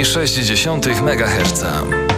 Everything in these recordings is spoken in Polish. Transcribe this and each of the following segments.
Radio Afera 98,6 MHz.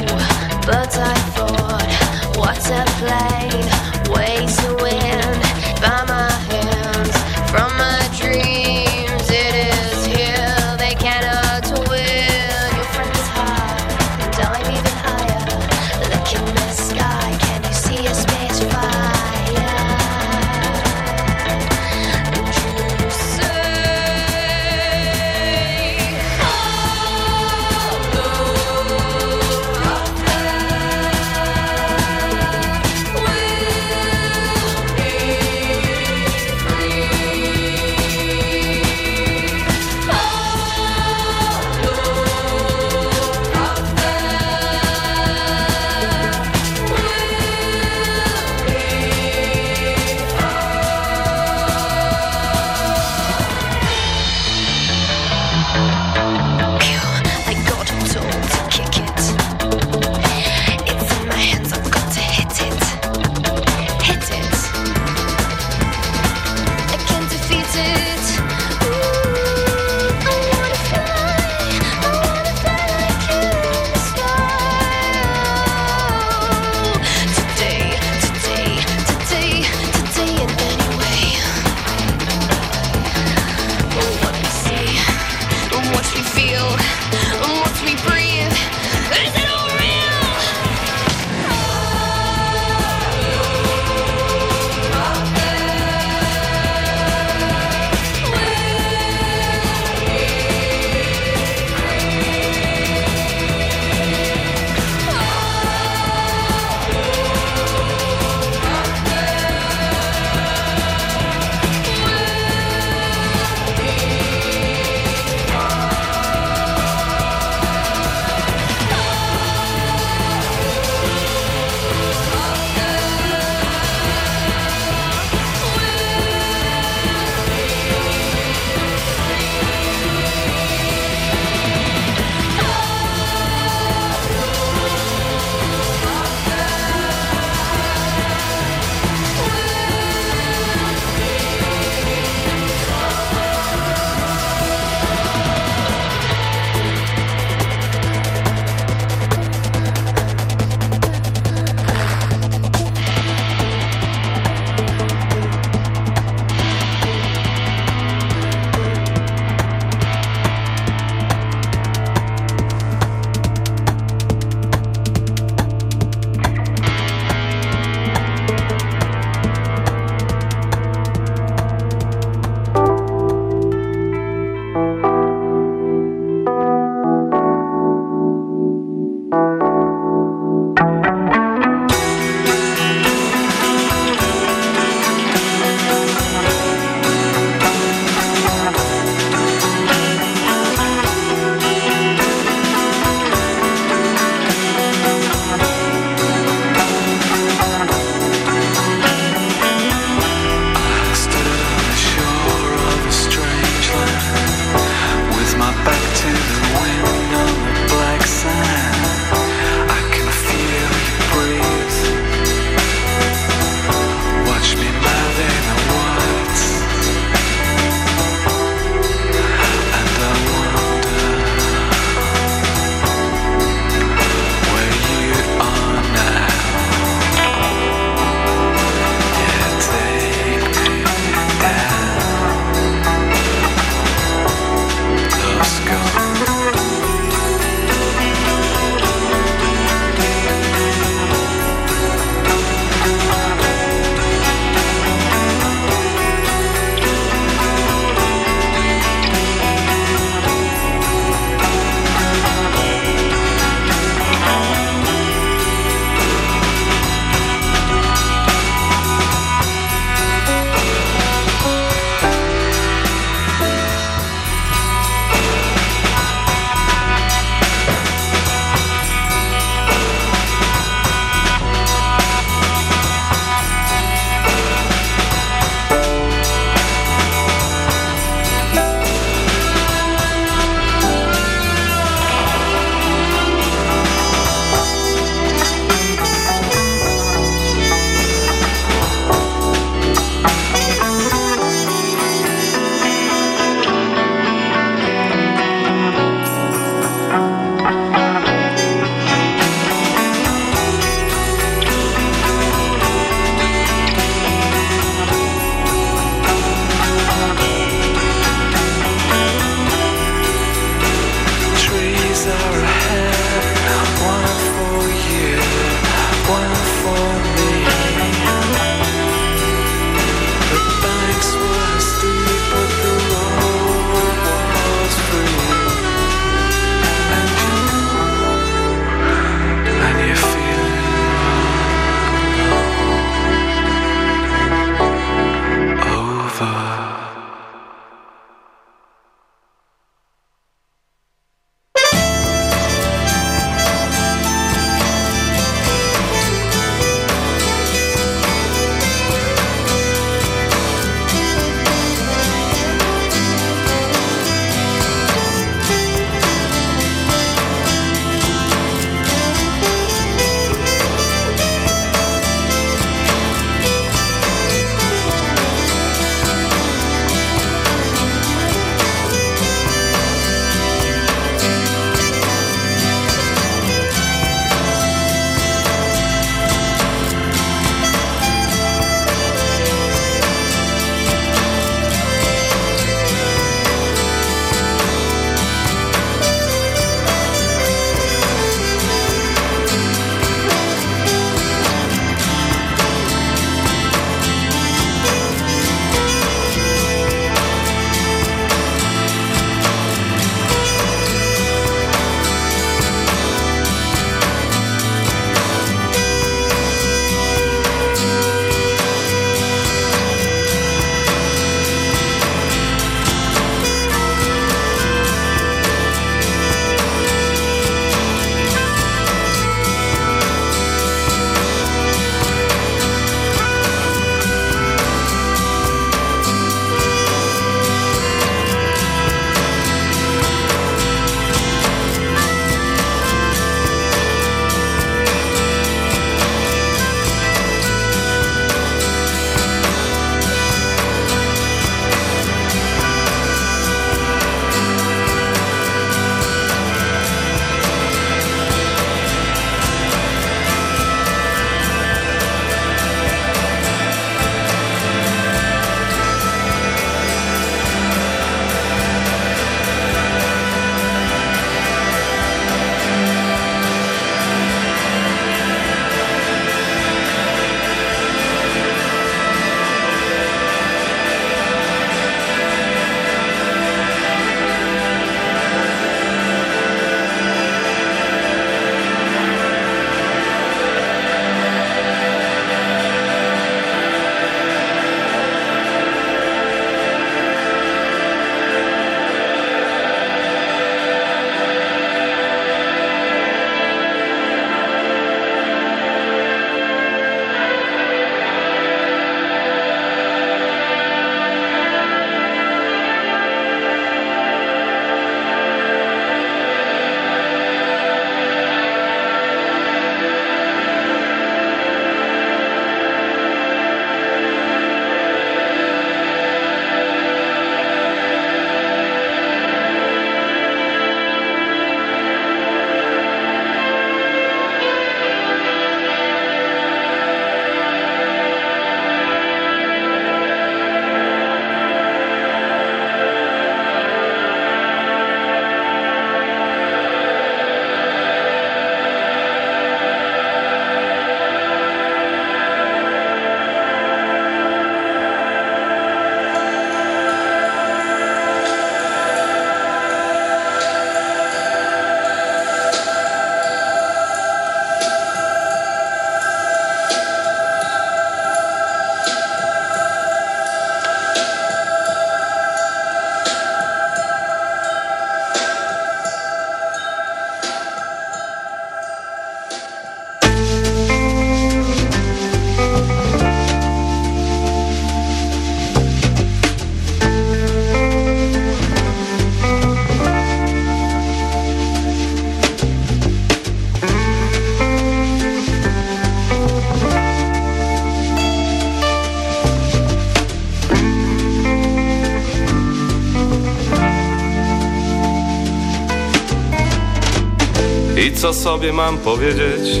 Co sobie mam powiedzieć?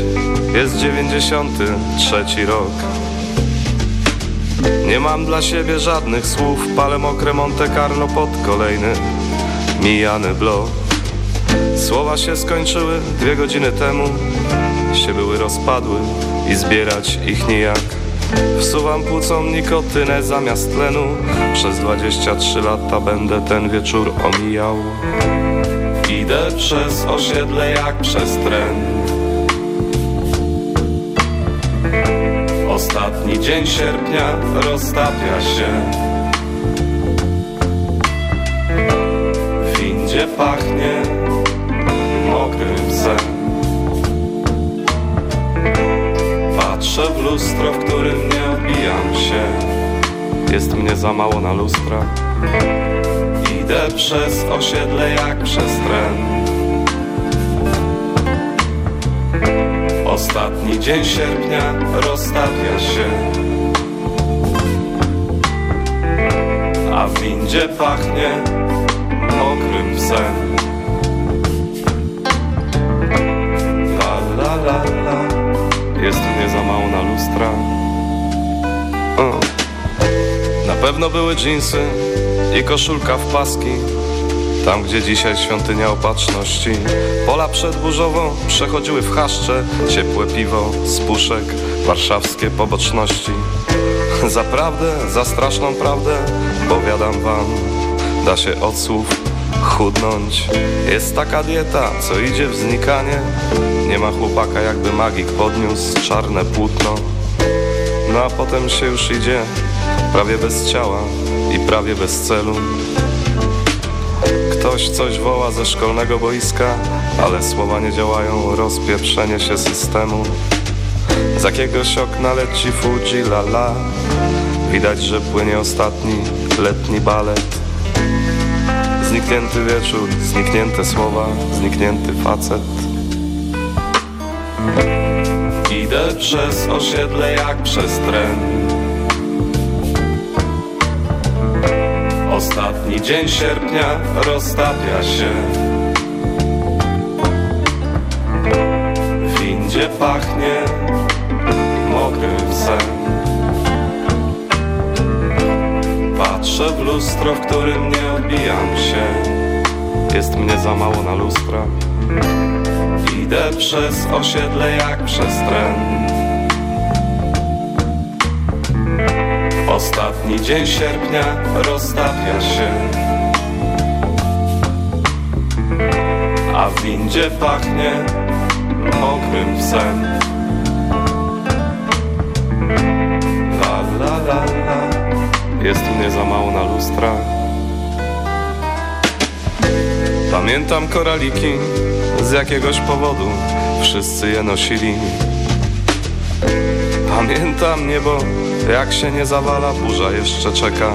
Jest dziewięćdziesiąty trzeci rok. Nie mam dla siebie żadnych słów, palę mokre Monte Carlo pod kolejny mijany blok. Słowa się skończyły dwie godziny temu, się były rozpadły i zbierać ich nijak. Wsuwam płucom nikotynę zamiast tlenu, przez 23 lata będę ten wieczór omijał. Idę przez osiedle jak przez tren. Ostatni dzień sierpnia roztapia się. W windzie pachnie mokrym psem Patrzę w lustro, w którym nie odbijam się. Jest mnie za mało na lustra Idę przez osiedle jak przez tren. Ostatni dzień sierpnia roztapia się. A w windzie pachnie mokrym psem. La la la la. Jest mnie za mało na lustra. O. Na pewno były dżinsy i koszulka w paski Tam gdzie dzisiaj świątynia opatrzności. Pola przedburzową przechodziły w chaszcze Ciepłe piwo z puszek, warszawskie poboczności. Za prawdę, za straszną prawdę Powiadam wam, da się od słów chudnąć. Jest taka dieta, co idzie w znikanie. Nie ma chłopaka jakby magik podniósł czarne płótno. No a potem się już idzie prawie bez ciała prawie bez celu. Ktoś coś woła ze szkolnego boiska, ale słowa nie działają, rozpieprzenie się systemu. Z jakiegoś okna leci Fuji la la, widać, że płynie ostatni letni balet. Zniknięty wieczór, zniknięte słowa, zniknięty facet. Idę przez osiedle jak przez tren Ostatni dzień sierpnia roztapia się. W windzie pachnie mokrym psem. Patrzę w lustro, w którym nie odbijam się. Jest mnie za mało na lustra. Idę przez osiedle jak przez tren Ostatni dzień sierpnia roztapia się. A w windzie pachnie mokrym psem. La la la la. Jest mnie za mało na lustra. Pamiętam koraliki z jakiegoś powodu Wszyscy je nosili. Pamiętam niebo jak się nie zawala, burza jeszcze czeka,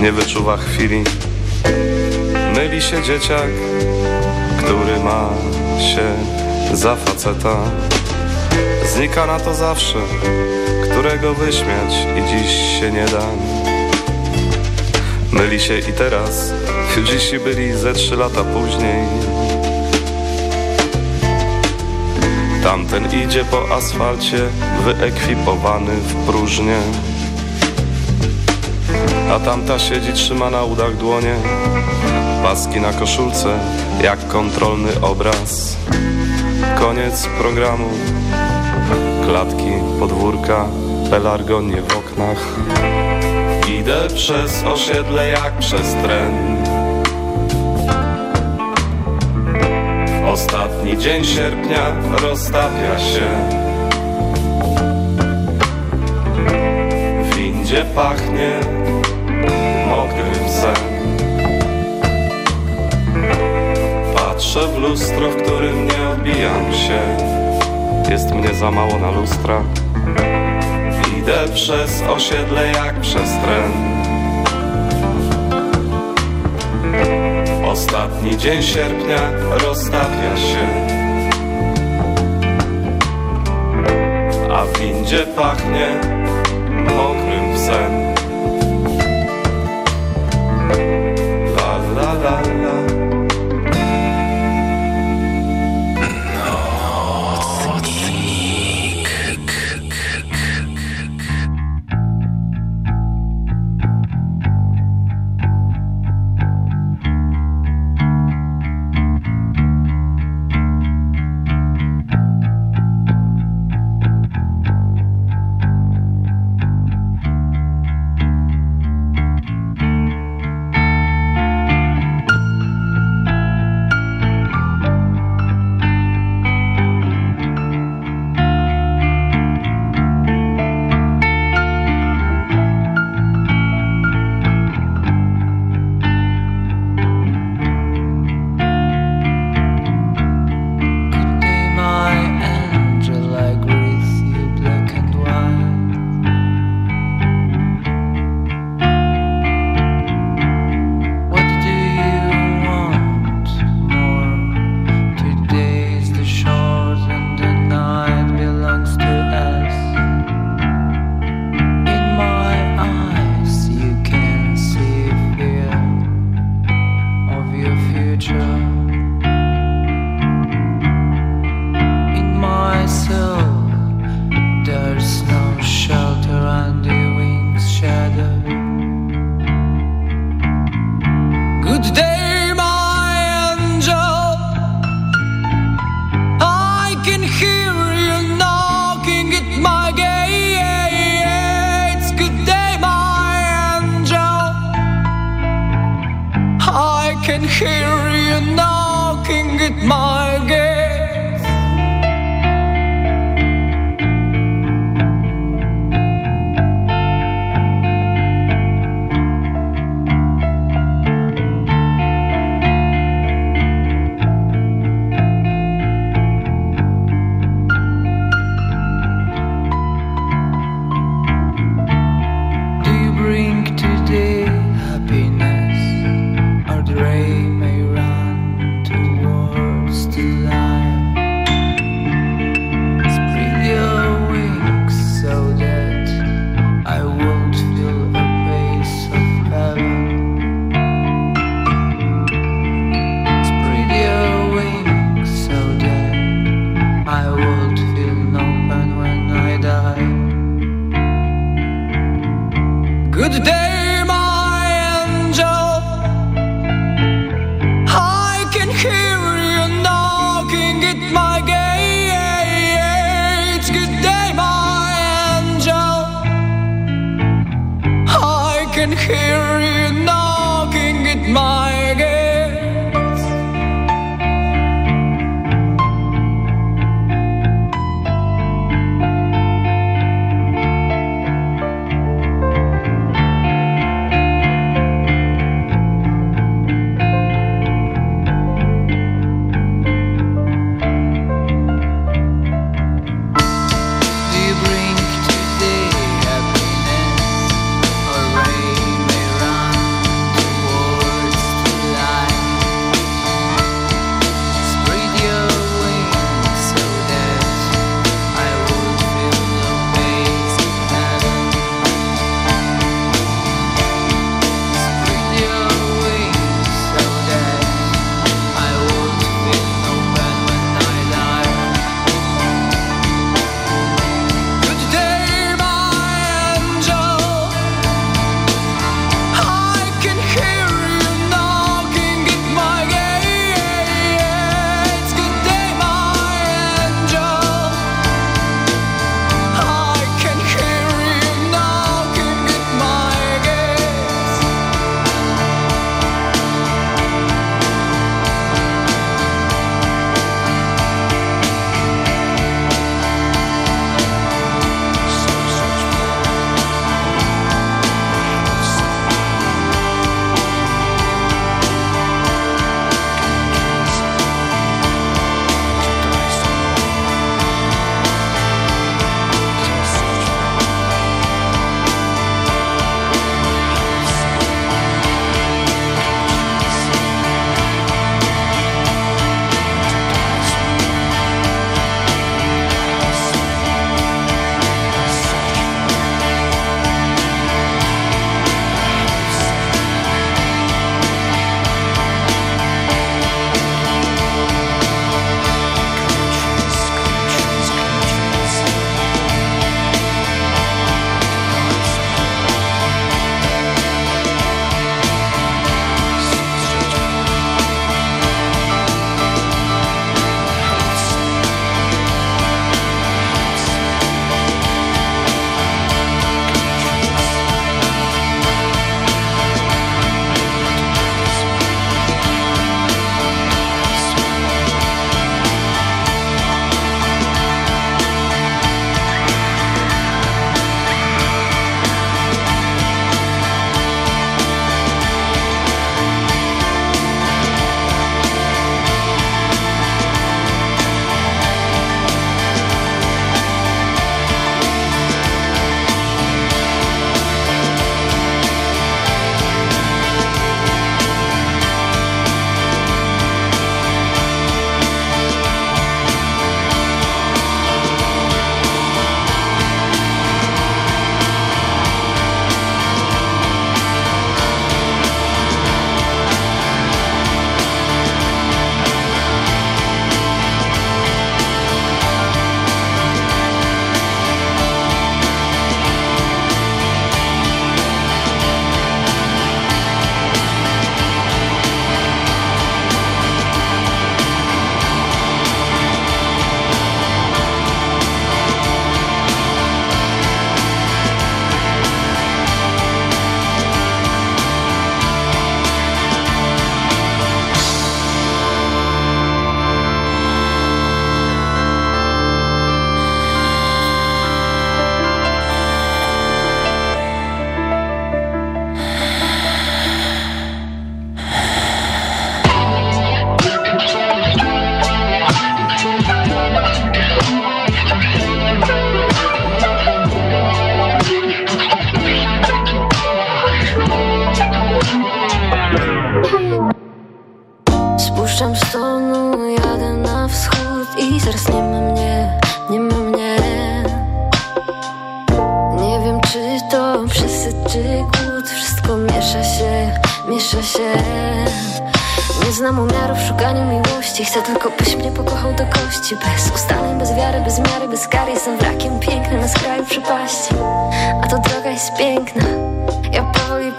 nie wyczuwa chwili. Myli się dzieciak, który ma się za faceta. Znika na to zawsze, którego wyśmiać i dziś się nie da. Myli się i teraz, dziś byli ze trzy lata później. Tamten idzie po asfalcie, wyekwipowany w próżnię. A tamta siedzi, trzyma na udach dłonie Paski na koszulce, jak kontrolny obraz. Koniec programu. Klatki, podwórka, pelargonie w oknach. Idę przez osiedle jak przez tren Ostatni dzień sierpnia roztapia się. W windzie pachnie mokrym psem Patrzę w lustro, w którym nie odbijam się. Jest mnie za mało na lustra. Idę przez osiedle jak przez tren Ostatni dzień sierpnia roztapia się. A w windzie pachnie mokrym psem. La la la la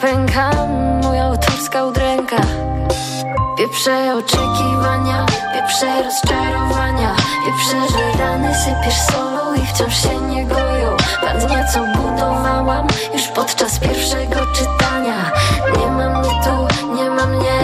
pękam Moja autorska udręka. Wieprze oczekiwania Wieprze rozczarowania. Wieprze, że rany sypiesz solą I wciąż się nie goją. Pędznie co budowałam Już podczas pierwszego czytania. Nie ma mnie tu, nie ma mnie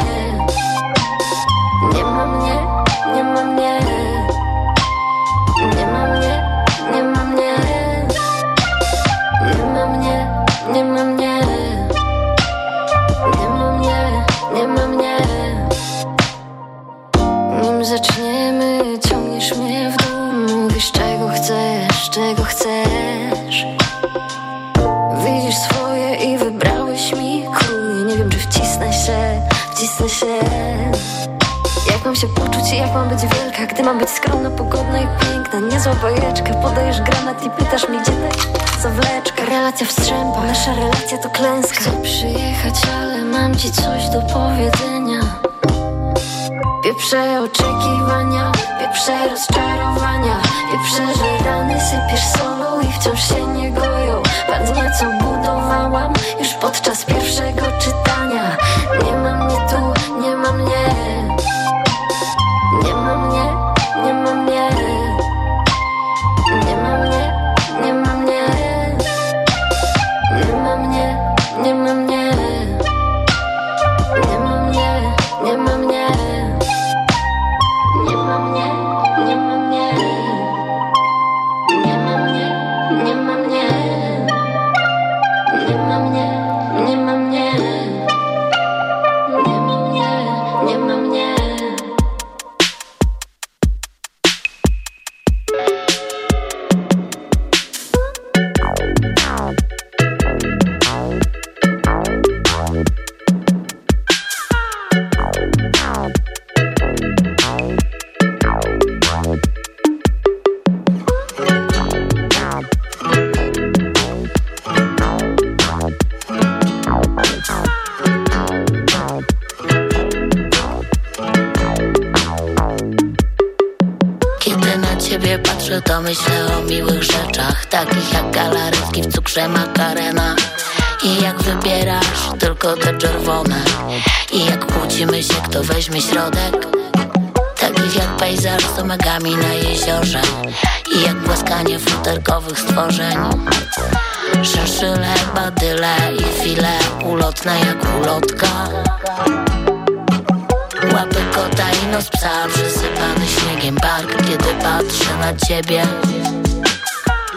mam być wielka Gdy mam być skromna, pogodna i piękna. Niezła bajeczka, podajesz granat i pytasz mi Gdzie ta zawleczka. Relacja wstrzępa, nasza relacja to klęska. Chcę przyjechać, ale mam ci coś do powiedzenia. Wieprze oczekiwania, wieprze rozczarowania. Wieprze, że rany sypiesz solą i wciąż się nie goją. Patrz co budowałam już podczas pierwszego czytania. Nie ma futerkowych stworzeń Szynszyle, badyle i file Ulotne jak ulotka. Łapy kota i nos psa Przysypany śniegiem park Kiedy patrzę na ciebie.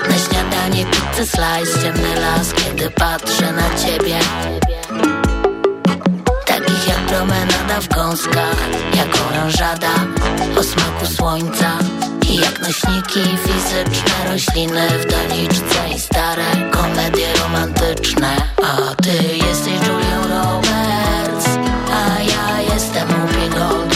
Na śniadanie pizzę slice Ciemny las Kiedy patrzę na ciebie. Takich jak promenada w gąskach Jak oranżada O smaku słońca Jak nośniki fizyczne Rośliny w doniczce I stare komedie romantyczne. A ty jesteś Julią Roberts A ja jestem Whoopi Goldberg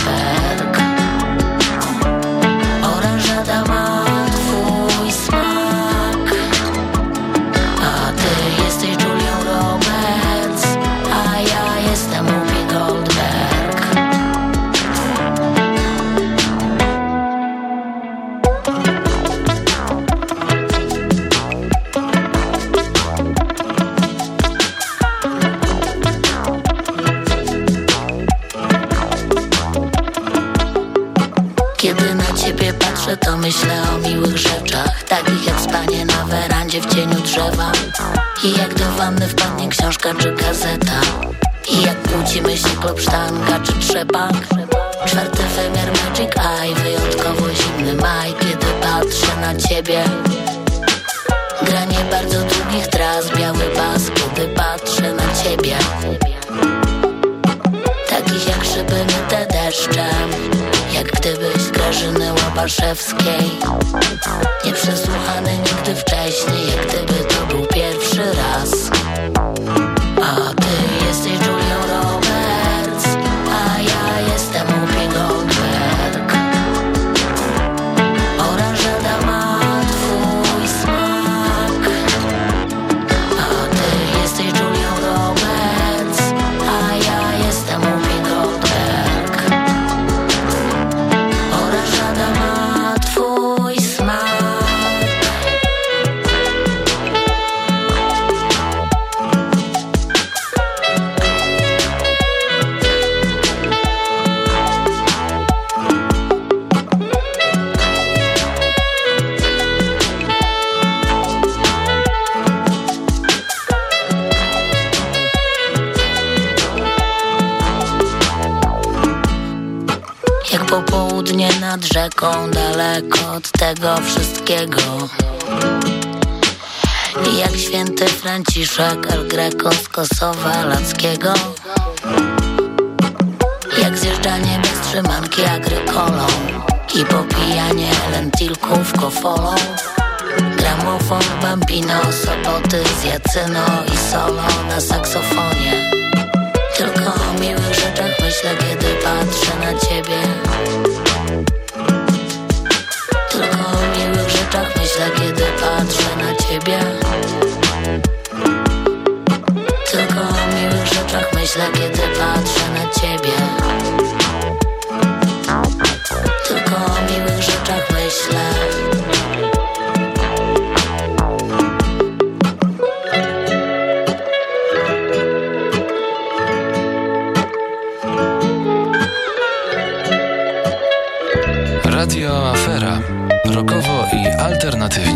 patrzę, to myślę o miłych rzeczach Takich jak spanie na werandzie w cieniu drzewa. I jak do wanny wpadnie książka czy gazeta. I jak kłócimy się klopsztanka czy trzepak. Czwarty wymiar Magic Eye Wyjątkowo zimny maj Kiedy patrzę na ciebie. Granie bardzo długich tras Biały bas Kiedy patrzę na ciebie jak szyby myte deszczem Jak gdybyś Grażyny Łapaszewskiej Nieprzesłuchany nigdy wcześniej Jak gdyby to był pierwszy raz rzeką, daleko od tego wszystkiego. Jak święty Franciszek El Greco z Kosowa Lackiego. Jak zjeżdżanie bez trzymanki agrykolą I popijanie lentilków kofolą. Gramofon, bambino, soboty z jacyno i solo na saksofonie. Tylko o miłych rzeczach myślę, kiedy patrzę na ciebie myślę, kiedy patrzę na ciebie. Tylko o miłych rzeczach myślę, kiedy patrzę na ciebie i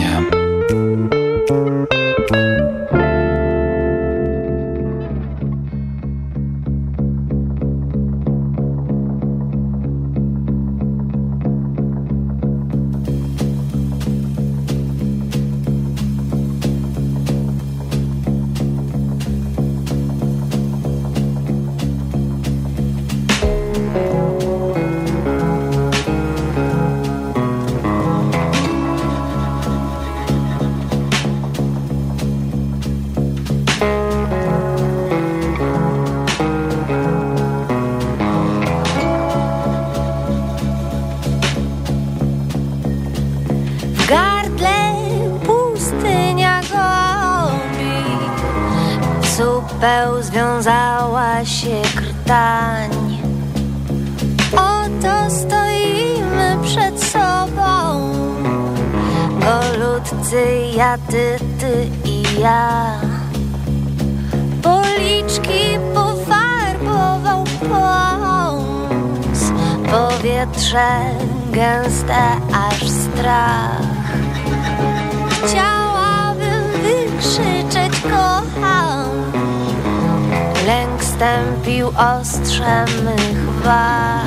Powietrze gęste aż strach. Chciałabym wykrzyczeć kocham. Lęk stępił ostrzem mych wag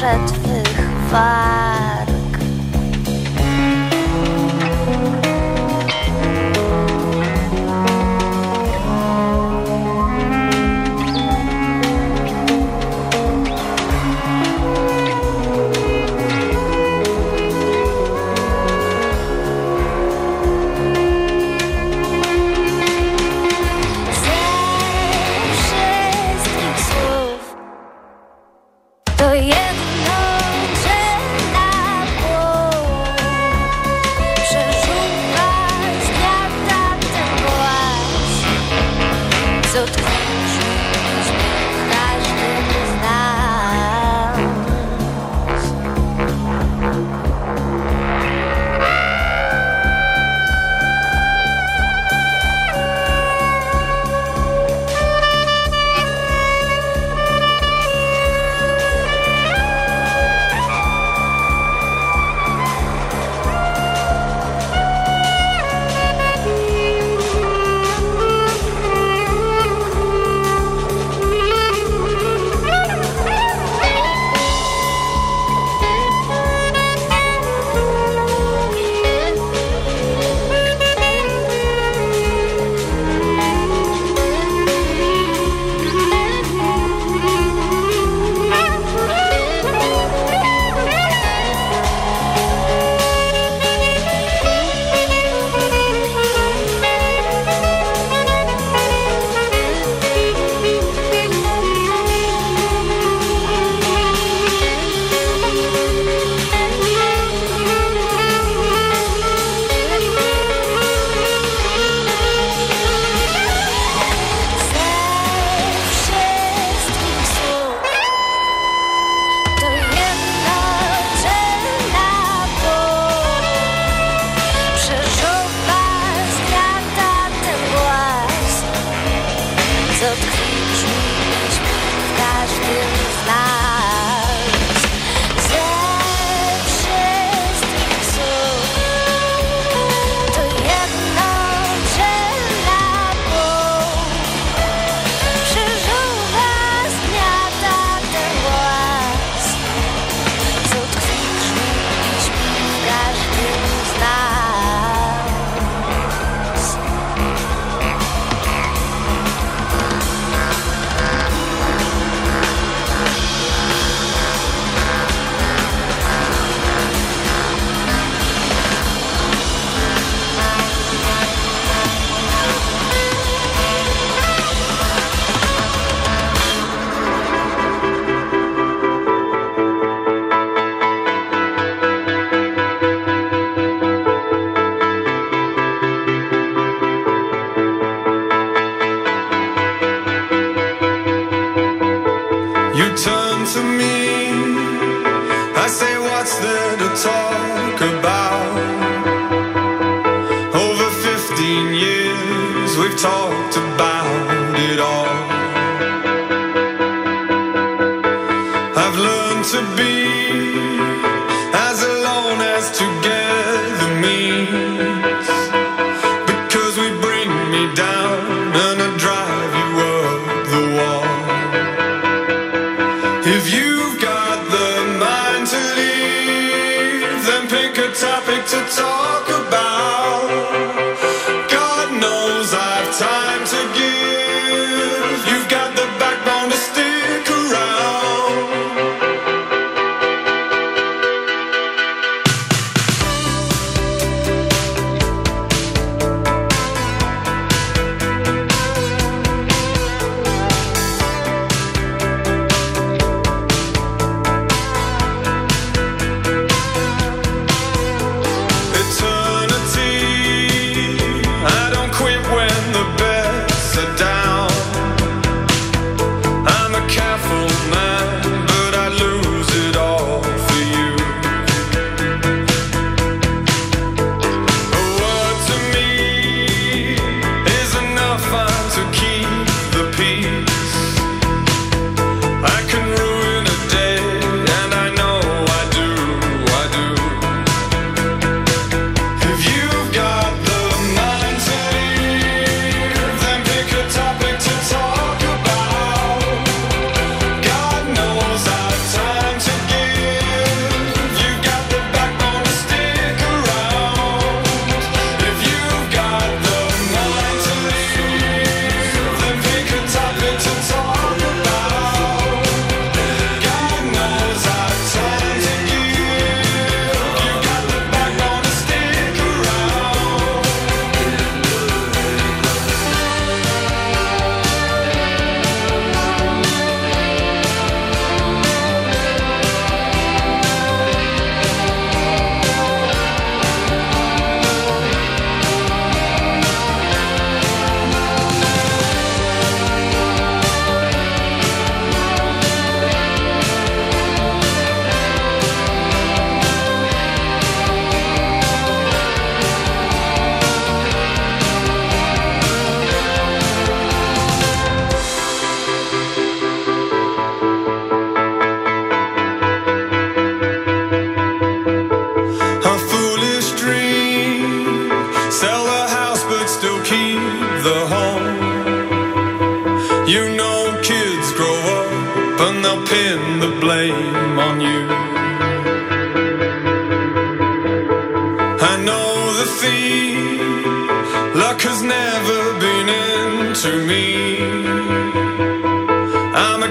ostrze twych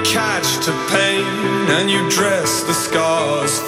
catch to pain and you dress the scars